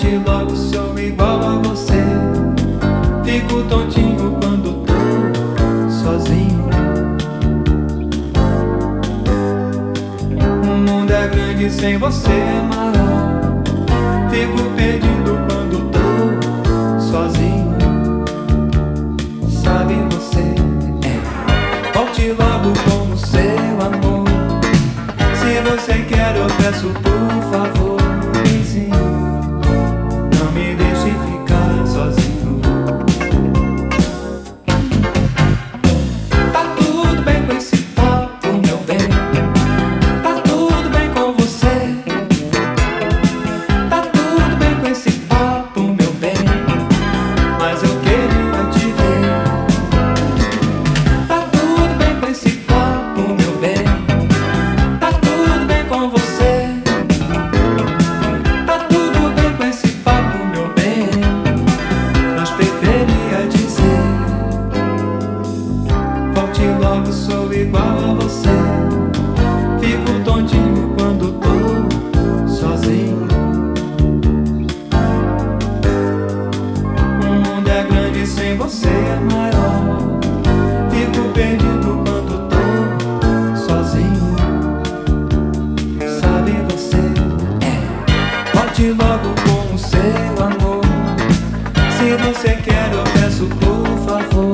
Volte logo, sou igual a você. Fico tontinho quando tô sozinho. O mundo é grande sem você é maior. Fico perdido quando tô sozinho. Sabe você? É. Volte logo com o seu amor. Se você quer, eu peço por favor. Você é maior. Fico perdido quando tô sozinho. Sabe você? É. Volte logo com o seu amor. Se você quer, eu peço por favor.